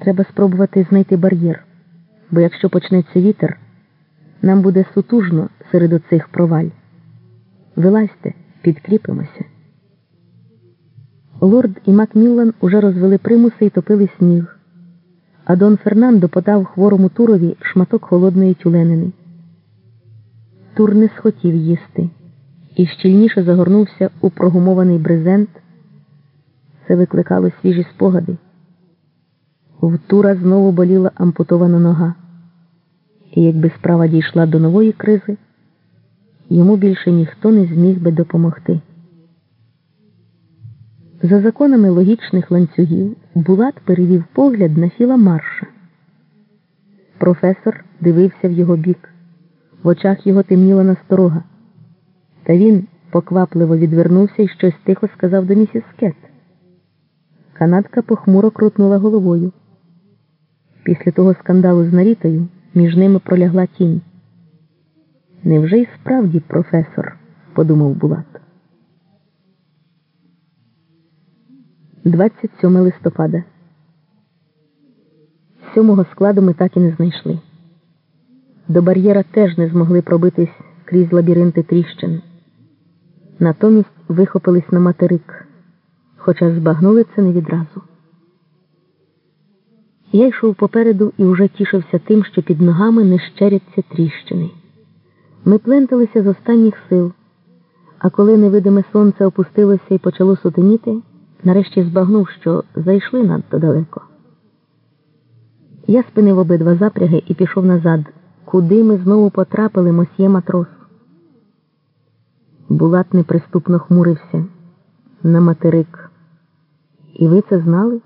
Треба спробувати знайти бар'єр, бо якщо почнеться вітер, нам буде сутужно серед оцих проваль. Вилазьте, підкріпимося. Лорд і Макміллан уже розвели примуси і топили сніг, а Дон Фернандо подав хворому турові шматок холодної тюленини. Тур не схотів їсти і щільніше загорнувся у прогумований брезент. Це викликало свіжі спогади. В Тура знову боліла ампутована нога, і якби справа дійшла до нової кризи, йому більше ніхто не зміг би допомогти. За законами логічних ланцюгів Булат перевів погляд на Філа Марша. Професор дивився в його бік, в очах його темніла насторога, та він поквапливо відвернувся і щось тихо сказав до місіс Кет. Канадка похмуро крутнула головою. Після того скандалу з Нарітою між ними пролягла тінь. Невже й справді професор? подумав Булат. 27 листопада. Сьомого складу ми так і не знайшли. До бар'єра теж не змогли пробитись крізь лабіринти тріщин. Натомість вихопились на материк, хоча збагнули це не відразу. Я йшов попереду і уже тішився тим, що під ногами не щеряться тріщини. Ми пленталися з останніх сил, а коли невидиме сонце опустилося і почало сутеніти, нарешті збагнув, що зайшли надто далеко. Я спинив обидва запряги і пішов назад, куди ми знову потрапили мосьє матрос. Булат неприступно хмурився на материк. І ви це знали?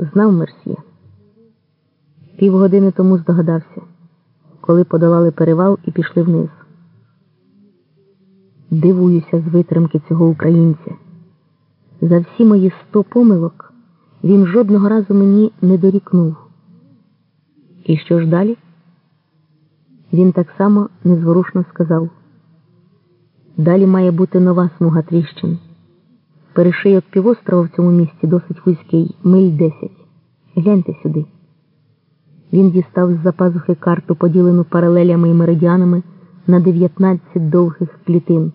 Знав Мерсьє. Півгодини тому здогадався, коли подолали перевал і пішли вниз. Дивуюся з витримки цього українця. За всі мої сто помилок він жодного разу мені не дорікнув. І що ж далі? Він так само незворушно сказав. Далі має бути нова смуга тріщин. Перешийок півострова в цьому місці досить вузький, миль десять. Гляньте сюди. Він дістав з за пазухи карту, поділену паралелями і меридіанами на 19 довгих клітин.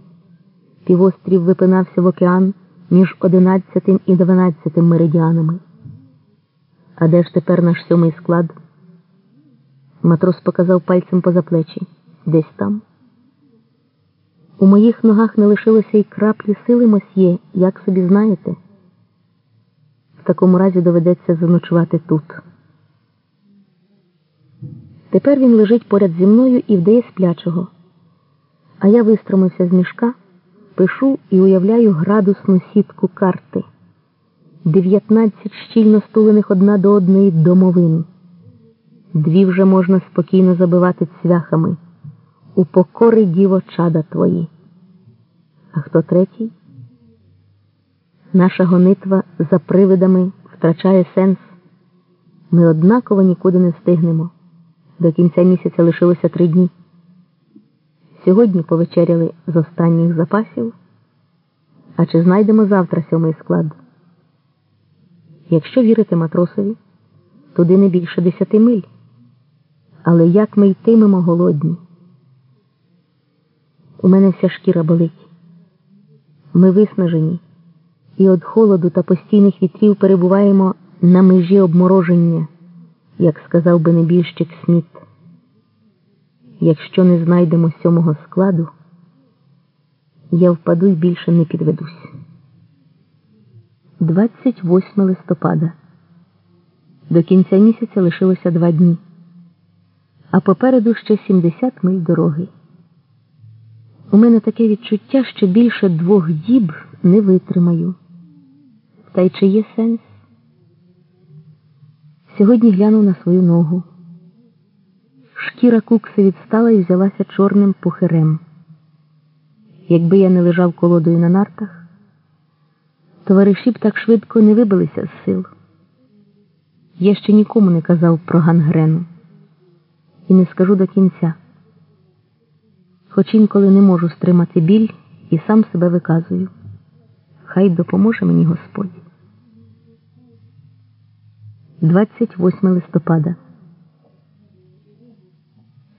Півострів випинався в океан між 11 і 12 меридіанами. А де ж тепер наш сьомий склад? Матрос показав пальцем поза плечі. Десь там. У моїх ногах не лишилося й краплі сили мосьє, як собі знаєте. В такому разі доведеться заночувати тут. Тепер він лежить поряд зі мною і вдає сплячого. А я вистромився з мішка, пишу і уявляю градусну сітку карти. Дев'ятнадцять щільно стулених одна до одної домовин. Дві вже можна спокійно забивати цвяхами. У покори діво чада твої. А хто третій? Наша гонитва за привидами втрачає сенс. Ми однаково нікуди не встигнемо. До кінця місяця лишилося три дні. Сьогодні повечеряли з останніх запасів. А чи знайдемо завтра сьомий склад? Якщо вірити матросові, туди не більше десяти миль. Але як ми йтимемо голодні? У мене вся шкіра болить. Ми виснажені і від холоду та постійних вітрів перебуваємо на межі обмороження, як сказав би небіжчик Сміт. Якщо не знайдемо сьомого складу, я впаду і більше не підведусь. 28 листопада. До кінця місяця лишилося два дні, а попереду ще 70 миль дороги. У мене таке відчуття, що більше двох діб не витримаю. Та й чи є сенс? Сьогодні глянув на свою ногу. Шкіра кукси відстала і взялася чорним пухирем. Якби я не лежав колодою на нартах, товариші б так швидко не вибилися з сил. Я ще нікому не казав про гангрену і не скажу до кінця хоч інколи не можу стримати біль і сам себе виказую. Хай допоможе мені Господь. 28 листопада.